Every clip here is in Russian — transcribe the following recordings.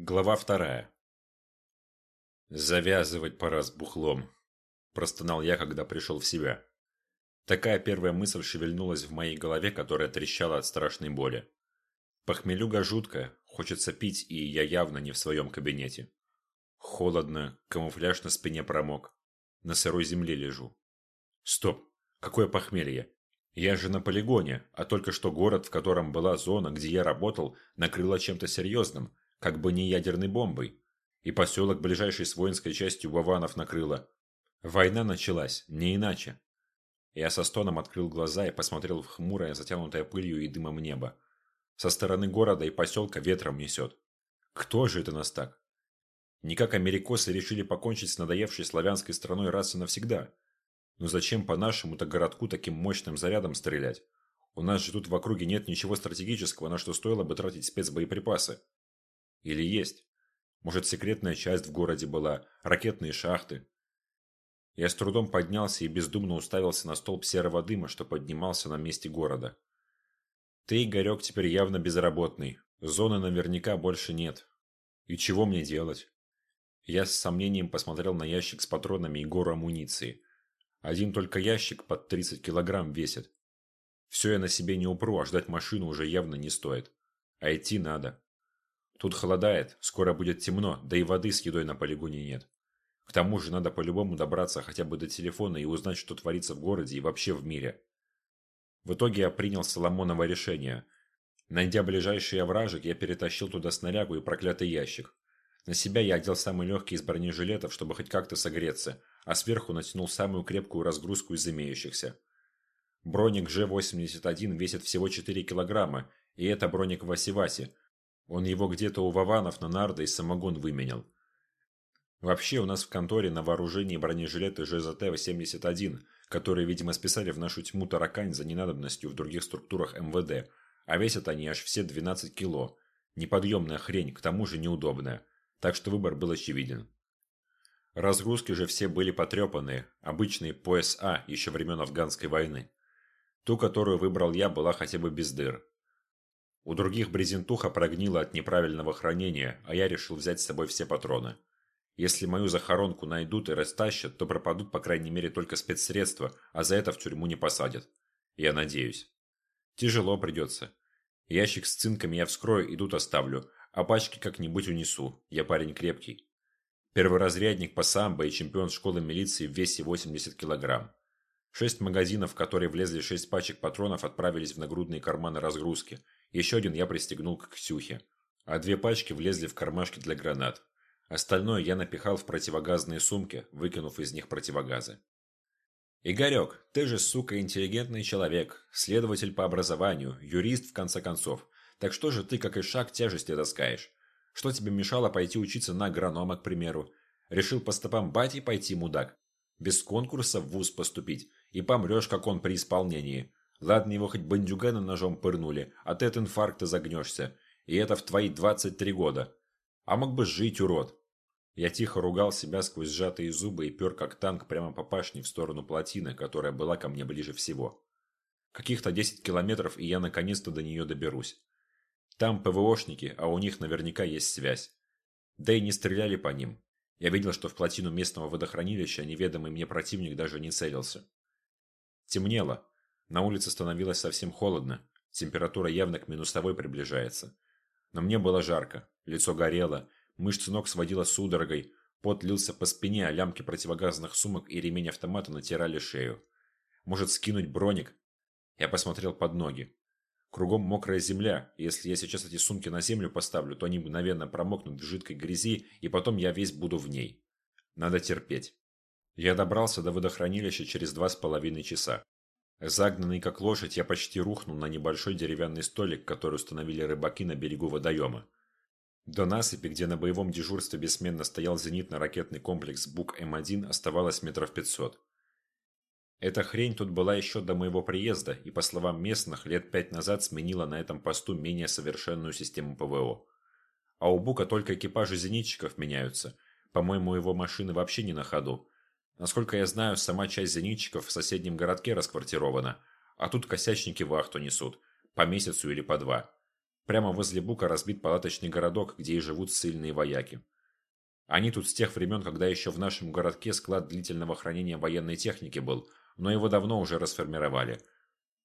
Глава вторая. «Завязывать пора с бухлом», – простонал я, когда пришел в себя. Такая первая мысль шевельнулась в моей голове, которая трещала от страшной боли. Похмелюга жуткая, хочется пить, и я явно не в своем кабинете. Холодно, камуфляж на спине промок. На сырой земле лежу. Стоп, какое похмелье? Я же на полигоне, а только что город, в котором была зона, где я работал, накрыло чем-то серьезным – как бы не ядерной бомбой. И поселок, ближайший с воинской частью Вованов, накрыло. Война началась, не иначе. Я со стоном открыл глаза и посмотрел в хмурое, затянутое пылью и дымом небо. Со стороны города и поселка ветром несет. Кто же это нас так? Не как америкосы решили покончить с надоевшей славянской страной раз и навсегда. Но зачем по нашему-то городку таким мощным зарядом стрелять? У нас же тут в округе нет ничего стратегического, на что стоило бы тратить спецбоеприпасы. Или есть? Может, секретная часть в городе была, ракетные шахты? Я с трудом поднялся и бездумно уставился на столб серого дыма, что поднимался на месте города. Ты, Игорек, теперь явно безработный. Зоны наверняка больше нет. И чего мне делать? Я с сомнением посмотрел на ящик с патронами и гору амуниции. Один только ящик под 30 килограмм весит. Все я на себе не упру, а ждать машину уже явно не стоит. А идти надо. Тут холодает, скоро будет темно, да и воды с едой на полигоне нет. К тому же надо по-любому добраться хотя бы до телефона и узнать, что творится в городе и вообще в мире. В итоге я принял Соломоново решение. Найдя ближайший овражек, я перетащил туда снарягу и проклятый ящик. На себя я одел самый легкий из бронежилетов, чтобы хоть как-то согреться, а сверху натянул самую крепкую разгрузку из имеющихся. Броник Ж-81 весит всего 4 килограмма, и это броник Васи-Васи, он его где-то у Вованов на нарды и самогон выменял. Вообще у нас в конторе на вооружении бронежилеты ЖЗТ-71, которые, видимо, списали в нашу тьму таракань за ненадобностью в других структурах МВД, а весят они аж все 12 кило. Неподъемная хрень, к тому же неудобная. Так что выбор был очевиден. Разгрузки же все были потрепанные, обычные пояс А еще времен афганской войны. Ту, которую выбрал я, была хотя бы без дыр. У других брезентуха прогнила от неправильного хранения, а я решил взять с собой все патроны. Если мою захоронку найдут и растащат, то пропадут по крайней мере только спецсредства, а за это в тюрьму не посадят. Я надеюсь. Тяжело придется. Ящик с цинками я вскрою и тут оставлю, а пачки как-нибудь унесу. Я парень крепкий. Перворазрядник по самбо и чемпион школы милиции в весе 80 килограмм. Шесть магазинов, в которые влезли шесть пачек патронов, отправились в нагрудные карманы разгрузки – еще один я пристегнул к Ксюхе, а две пачки влезли в кармашки для гранат. Остальное я напихал в противогазные сумки, выкинув из них противогазы. «Игорек, ты же, сука, интеллигентный человек, следователь по образованию, юрист в конце концов. Так что же ты, как и шаг, тяжести таскаешь? Что тебе мешало пойти учиться на агронома, к примеру? Решил по стопам бати пойти, мудак? Без конкурса в вуз поступить, и помрешь, как он при исполнении. Ладно, его хоть бандюгана ножом пырнули, а ты от инфаркта загнешься. И это в твои 23 года. А мог бы жить, урод. Я тихо ругал себя сквозь сжатые зубы и пер как танк прямо по пашне в сторону плотины, которая была ко мне ближе всего. Каких-то 10 километров, и я наконец-то до нее доберусь. Там ПВОшники, а у них наверняка есть связь. Да и не стреляли по ним. Я видел, что в плотину местного водохранилища неведомый мне противник даже не целился. Темнело, на улице становилось совсем холодно, температура явно к минусовой приближается. Но мне было жарко, лицо горело, мышцы ног сводило судорогой, пот лился по спине, а лямки противогазных сумок и ремень автомата натирали шею. Может скинуть броник? Я посмотрел под ноги. Кругом мокрая земля, если я сейчас эти сумки на землю поставлю, то они мгновенно промокнут в жидкой грязи, и потом я весь буду в ней. Надо терпеть. Я добрался до водохранилища через два с половиной часа. Загнанный как лошадь, я почти рухнул на небольшой деревянный столик, который установили рыбаки на берегу водоема. До насыпи, где на боевом дежурстве бессменно стоял зенитно-ракетный комплекс БУК-М1, оставалось метров пятьсот. Эта хрень тут была еще до моего приезда, и, по словам местных, лет пять назад сменила на этом посту менее совершенную систему ПВО. А у Бука только экипажи зенитчиков меняются. По-моему, его машины вообще не на ходу. Насколько я знаю, сама часть зенитчиков в соседнем городке расквартирована, а тут косячники вахту несут, по месяцу или по два. Прямо возле Бука разбит палаточный городок, где и живут сильные вояки. Они тут с тех времен, когда еще в нашем городке склад длительного хранения военной техники был, но его давно уже расформировали.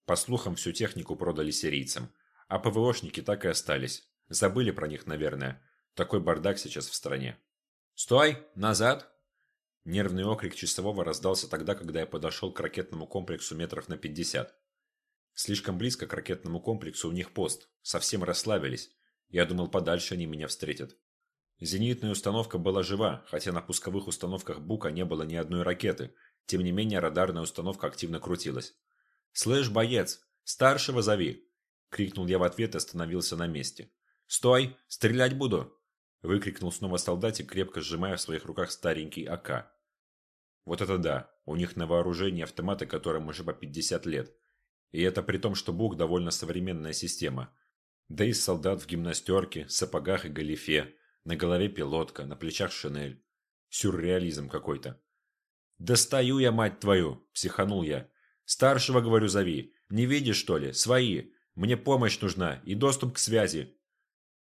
По слухам, всю технику продали сирийцам. А ПВОшники так и остались. Забыли про них, наверное. Такой бардак сейчас в стране. «Стой! Назад!» Нервный окрик часового раздался тогда, когда я подошел к ракетному комплексу метров на 50. Слишком близко к ракетному комплексу у них пост. Совсем расслабились. Я думал, подальше они меня встретят. Зенитная установка была жива, хотя на пусковых установках Бука не было ни одной ракеты. Тем не менее, радарная установка активно крутилась. «Слышь, боец! Старшего зови!» Крикнул я в ответ и остановился на месте. «Стой! Стрелять буду!» Выкрикнул снова солдатик, крепко сжимая в своих руках старенький АК. Вот это да, у них на вооружении автоматы, которым уже по 50 лет. И это при том, что БУК довольно современная система. Да и солдат в гимнастерке, сапогах и галифе, на голове пилотка, на плечах шинель. Сюрреализм какой-то. «Достаю я, мать твою!» – психанул я. «Старшего, говорю, зови. Не видишь, что ли? Свои. Мне помощь нужна и доступ к связи».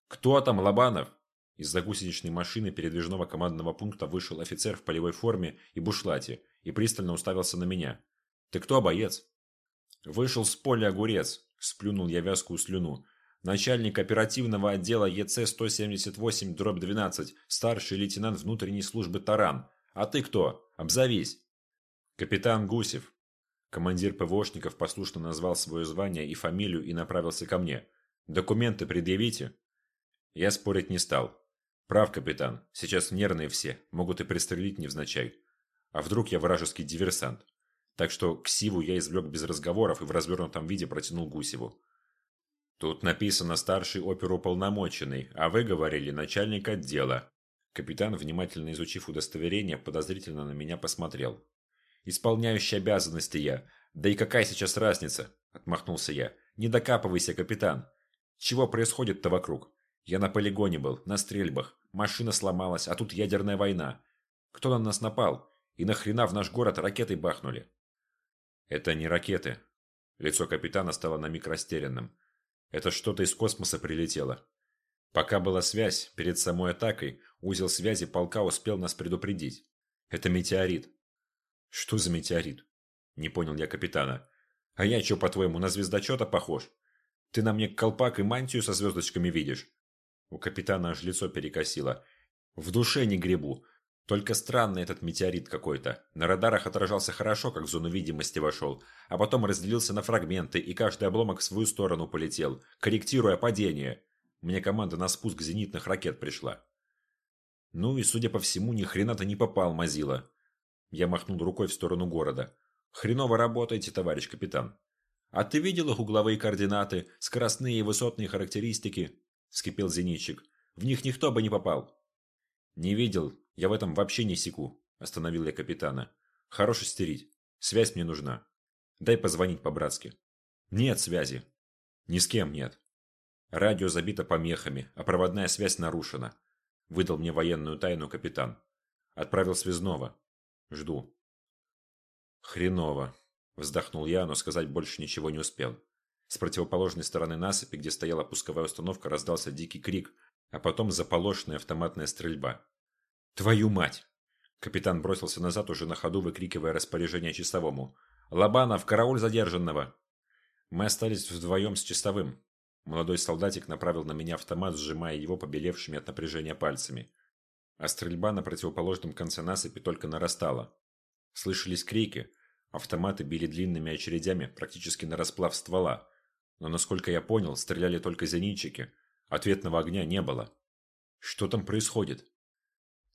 «Кто там, Лобанов?» Из-за гусеничной машины передвижного командного пункта вышел офицер в полевой форме и бушлате и пристально уставился на меня. «Ты кто, боец?» Вышел с поля огурец, сплюнул я вязкую слюну. Начальник оперативного отдела ЕЦ-178-12, старший лейтенант внутренней службы Таран. А ты кто? Обзовись. Капитан Гусев. Командир ПВОшников послушно назвал свое звание и фамилию и направился ко мне. Документы предъявите. Я спорить не стал. Прав, капитан. Сейчас нервные все. Могут и пристрелить невзначай. А вдруг я вражеский диверсант? Так что ксиву я извлек без разговоров и в развернутом виде протянул Гусеву. Тут написано «старший оперуполномоченный», а вы говорили «начальник отдела». Капитан, внимательно изучив удостоверение, подозрительно на меня посмотрел. «Исполняющий обязанности я. Да и какая сейчас разница?» – отмахнулся я. «Не докапывайся, капитан. Чего происходит-то вокруг? Я на полигоне был, на стрельбах. Машина сломалась, а тут ядерная война. Кто на нас напал? И нахрена в наш город ракетой бахнули?» Это не ракеты. Лицо капитана стало на миг растерянным. Это что-то из космоса прилетело. Пока была связь, перед самой атакой, узел связи полка успел нас предупредить. Это метеорит. Что за метеорит? Не понял я капитана. А я что, по-твоему, на звездочета похож? Ты на мне колпак и мантию со звездочками видишь? У капитана аж лицо перекосило. В душе не гребу. Только странный этот метеорит какой-то. На радарах отражался хорошо, как в зону видимости вошел, а потом разделился на фрагменты, и каждый обломок в свою сторону полетел, корректируя падение. Мне команда на спуск зенитных ракет пришла. Ну и, судя по всему, ни хрена то не попал, Мазила. Я махнул рукой в сторону города. Хреново работаете, товарищ капитан. А ты видел их угловые координаты, скоростные и высотные характеристики? Вскипел зенитчик. В них никто бы не попал. Не видел, я в этом вообще не секу, остановил я капитана. Хорош истерить. Связь мне нужна. Дай позвонить по-братски. Нет связи. Ни с кем нет. Радио забито помехами, а проводная связь нарушена. Выдал мне военную тайну капитан. Отправил связного. Жду. Хреново. Вздохнул я, но сказать больше ничего не успел. С противоположной стороны насыпи, где стояла пусковая установка, раздался дикий крик, а потом заполошенная автоматная стрельба. «Твою мать!» Капитан бросился назад, уже на ходу выкрикивая распоряжение часовому. «Лобанов, карауль задержанного!» Мы остались вдвоем с часовым. Молодой солдатик направил на меня автомат, сжимая его побелевшими от напряжения пальцами. А стрельба на противоположном конце насыпи только нарастала. Слышались крики. Автоматы били длинными очередями, практически на расплав ствола. Но, насколько я понял, стреляли только зенитчики. Ответного огня не было. Что там происходит?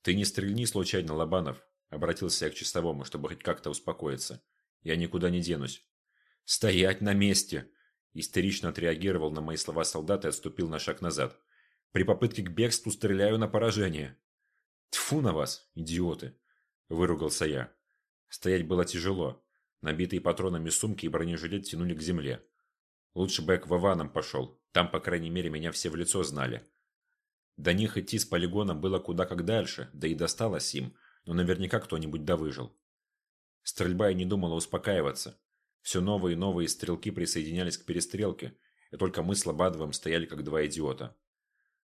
«Ты не стрельни случайно, Лобанов», – обратился я к чистовому, чтобы хоть как-то успокоиться. «Я никуда не денусь». «Стоять на месте!» – истерично отреагировал на мои слова солдат и отступил на шаг назад. «При попытке к бегству стреляю на поражение». «Тьфу на вас, идиоты!» – выругался я. Стоять было тяжело. Набитые патронами сумки и бронежилет тянули к земле. Лучше бы я к Вованам пошел. Там, по крайней мере, меня все в лицо знали. До них идти с полигона было куда как дальше, да и досталось им, но наверняка кто-нибудь довыжил. Стрельба и не думала успокаиваться. Все новые и новые стрелки присоединялись к перестрелке, и только мы с Лобадовым стояли как два идиота.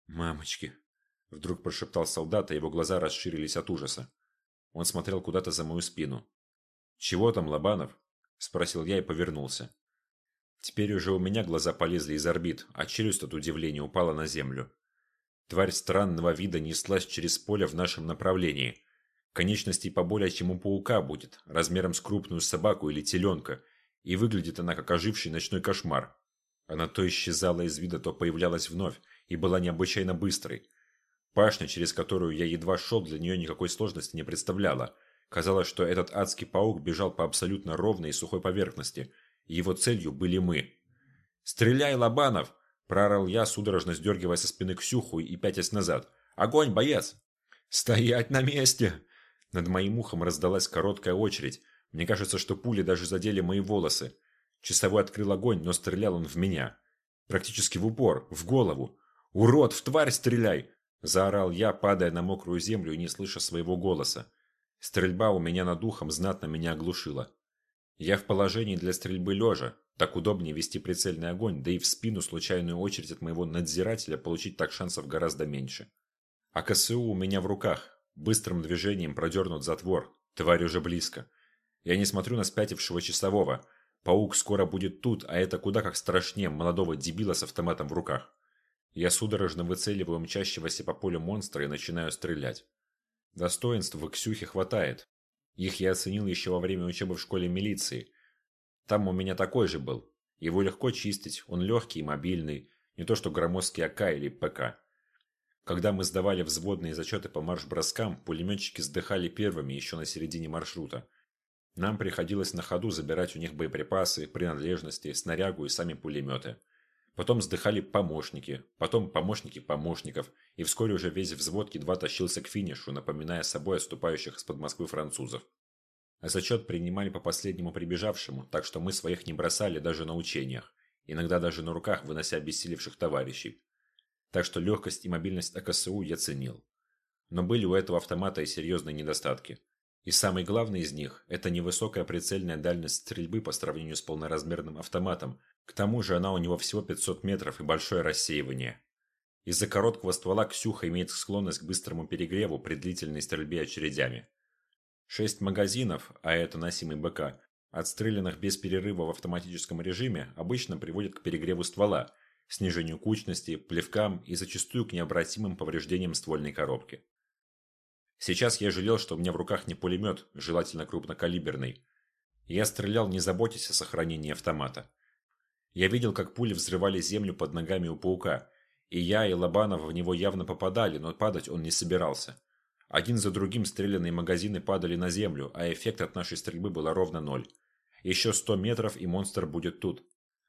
«Мамочки!» – вдруг прошептал солдат, а его глаза расширились от ужаса. Он смотрел куда-то за мою спину. «Чего там, Лобанов?» – спросил я и повернулся. Теперь уже у меня глаза полезли из орбит, а челюсть от удивления упала на землю. Тварь странного вида неслась через поле в нашем направлении. Конечностей поболее, чем у паука будет, размером с крупную собаку или теленка, и выглядит она как оживший ночной кошмар. Она то исчезала из вида, то появлялась вновь, и была необычайно быстрой. Пашня, через которую я едва шел, для нее никакой сложности не представляла. Казалось, что этот адский паук бежал по абсолютно ровной и сухой поверхности – его целью были мы. «Стреляй, Лобанов!» – проорал я, судорожно сдергивая со спины Ксюху и пятясь назад. «Огонь, боец!» «Стоять на месте!» Над моим ухом раздалась короткая очередь. Мне кажется, что пули даже задели мои волосы. Часовой открыл огонь, но стрелял он в меня. Практически в упор, в голову. «Урод, в тварь стреляй!» Заорал я, падая на мокрую землю и не слыша своего голоса. Стрельба у меня над ухом знатно меня оглушила. Я в положении для стрельбы лежа. Так удобнее вести прицельный огонь, да и в спину случайную очередь от моего надзирателя получить так шансов гораздо меньше. А КСУ у меня в руках. Быстрым движением продернут затвор. Тварь уже близко. Я не смотрю на спятившего часового. Паук скоро будет тут, а это куда как страшнее молодого дебила с автоматом в руках. Я судорожно выцеливаю мчащегося по полю монстра и начинаю стрелять. Достоинств в Ксюхе хватает. Их я оценил еще во время учебы в школе милиции. Там у меня такой же был. Его легко чистить, он легкий и мобильный, не то что громоздкий АК или ПК. Когда мы сдавали взводные зачеты по марш-броскам, пулеметчики сдыхали первыми еще на середине маршрута. Нам приходилось на ходу забирать у них боеприпасы, принадлежности, снарягу и сами пулеметы. Потом сдыхали помощники, потом помощники помощников, и вскоре уже весь взвод едва тащился к финишу, напоминая собой отступающих из-под Москвы французов. А зачет принимали по последнему прибежавшему, так что мы своих не бросали даже на учениях, иногда даже на руках вынося обессилевших товарищей. Так что легкость и мобильность АКСУ я ценил. Но были у этого автомата и серьезные недостатки. И самый главный из них – это невысокая прицельная дальность стрельбы по сравнению с полноразмерным автоматом, к тому же она у него всего 500 метров и большое рассеивание. Из-за короткого ствола Ксюха имеет склонность к быстрому перегреву при длительной стрельбе очередями. Шесть магазинов, а это носимый БК, отстрелянных без перерыва в автоматическом режиме, обычно приводят к перегреву ствола, снижению кучности, плевкам и зачастую к необратимым повреждениям ствольной коробки. Сейчас я жалел, что у меня в руках не пулемет, желательно крупнокалиберный. Я стрелял, не заботясь о сохранении автомата. Я видел, как пули взрывали землю под ногами у паука, и я и Лобанов в него явно попадали, но падать он не собирался. Один за другим стрелянные магазины падали на землю, а эффект от нашей стрельбы был ровно ноль. Еще сто метров, и монстр будет тут.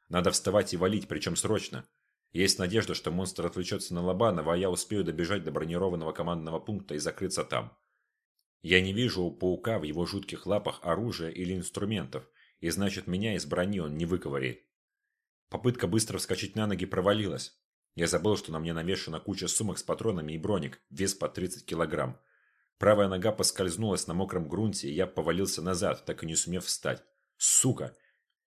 Надо вставать и валить, причем срочно. Есть надежда, что монстр отвлечется на Лобанова, а я успею добежать до бронированного командного пункта и закрыться там. Я не вижу у паука в его жутких лапах оружия или инструментов, и значит меня из брони он не выковыряет. Попытка быстро вскочить на ноги провалилась. Я забыл, что на мне навешана куча сумок с патронами и броник, вес по 30 килограмм. Правая нога поскользнулась на мокром грунте, и я повалился назад, так и не сумев встать. Сука!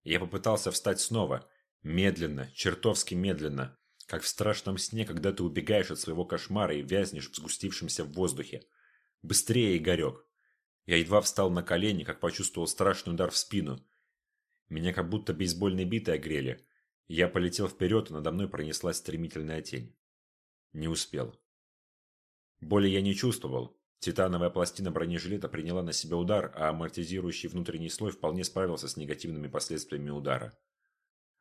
Я попытался встать снова. Медленно, чертовски медленно. Как в страшном сне, когда ты убегаешь от своего кошмара и вязнешь в сгустившемся в воздухе. Быстрее, Игорек! Я едва встал на колени, как почувствовал страшный удар в спину. Меня как будто бейсбольной битой огрели. Я полетел вперед, и надо мной пронеслась стремительная тень. Не успел. Боли я не чувствовал. Титановая пластина бронежилета приняла на себя удар, а амортизирующий внутренний слой вполне справился с негативными последствиями удара.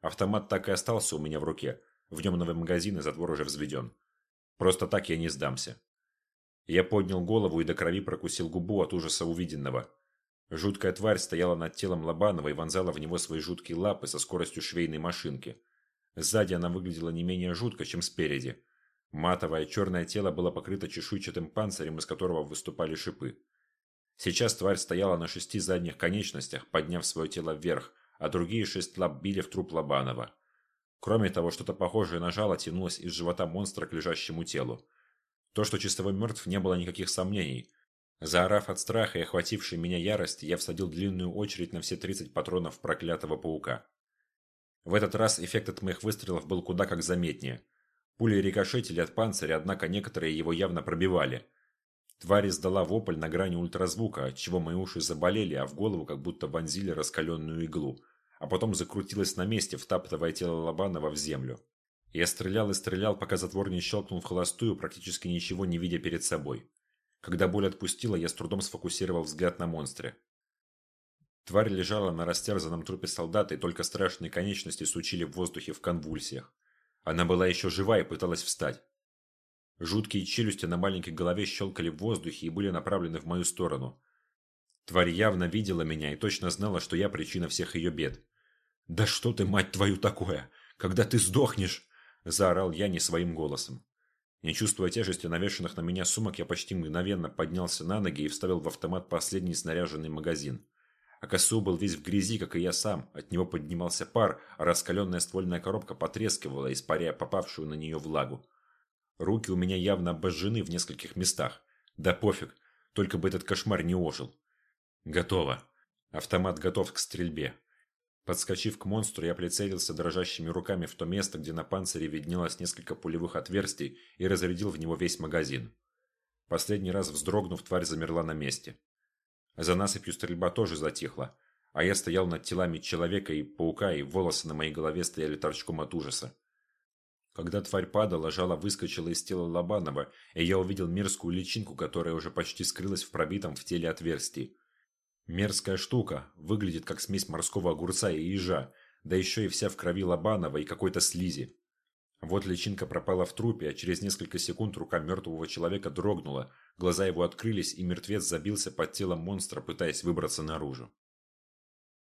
Автомат так и остался у меня в руке. В нем новый магазин и затвор уже взведен. Просто так я не сдамся. Я поднял голову и до крови прокусил губу от ужаса увиденного. Жуткая тварь стояла над телом Лобанова и вонзала в него свои жуткие лапы со скоростью швейной машинки. Сзади она выглядела не менее жутко, чем спереди. Матовое черное тело было покрыто чешуйчатым панцирем, из которого выступали шипы. Сейчас тварь стояла на шести задних конечностях, подняв свое тело вверх, а другие шесть лап били в труп Лобанова. Кроме того, что-то похожее на жало тянулось из живота монстра к лежащему телу. То, что чистовой мертв, не было никаких сомнений. Заорав от страха и охватившей меня ярости, я всадил длинную очередь на все 30 патронов проклятого паука. В этот раз эффект от моих выстрелов был куда как заметнее. Пули рикошетили от панциря, однако некоторые его явно пробивали. Тварь издала вопль на грани ультразвука, отчего мои уши заболели, а в голову как будто вонзили раскаленную иглу, а потом закрутилась на месте, втаптывая тело Лобанова в землю. Я стрелял и стрелял, пока затвор не щелкнул в холостую, практически ничего не видя перед собой. Когда боль отпустила, я с трудом сфокусировал взгляд на монстре. Тварь лежала на растерзанном трупе солдата, и только страшные конечности сучили в воздухе в конвульсиях. Она была еще жива и пыталась встать. Жуткие челюсти на маленькой голове щелкали в воздухе и были направлены в мою сторону. Тварь явно видела меня и точно знала, что я причина всех ее бед. «Да что ты, мать твою, такое? Когда ты сдохнешь?» – заорал я не своим голосом. Не чувствуя тяжести навешанных на меня сумок, я почти мгновенно поднялся на ноги и вставил в автомат последний снаряженный магазин. АКСУ был весь в грязи, как и я сам. От него поднимался пар, а раскаленная ствольная коробка потрескивала, испаряя попавшую на нее влагу. Руки у меня явно обожжены в нескольких местах. Да пофиг, только бы этот кошмар не ожил. Готово. Автомат готов к стрельбе. Подскочив к монстру, я прицелился дрожащими руками в то место, где на панцире виднелось несколько пулевых отверстий и разрядил в него весь магазин. Последний раз вздрогнув, тварь замерла на месте. За насыпью стрельба тоже затихла, а я стоял над телами человека и паука, и волосы на моей голове стояли торчком от ужаса. Когда тварь падала, жало выскочило из тела Лобанова, и я увидел мерзкую личинку, которая уже почти скрылась в пробитом в теле отверстии. Мерзкая штука, выглядит как смесь морского огурца и ежа, да еще и вся в крови Лобанова и какой-то слизи. Вот личинка пропала в трупе, а через несколько секунд рука мертвого человека дрогнула, глаза его открылись, и мертвец забился под телом монстра, пытаясь выбраться наружу.